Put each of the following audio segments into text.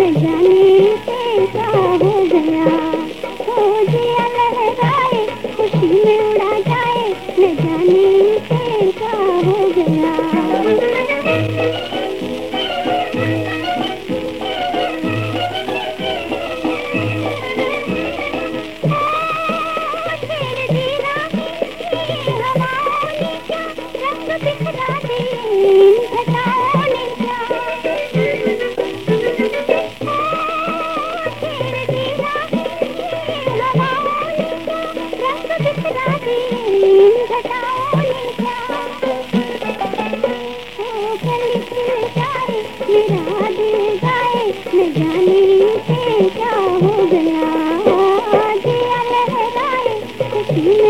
न जाने जाने क्या हो गया? दिया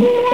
Yeah.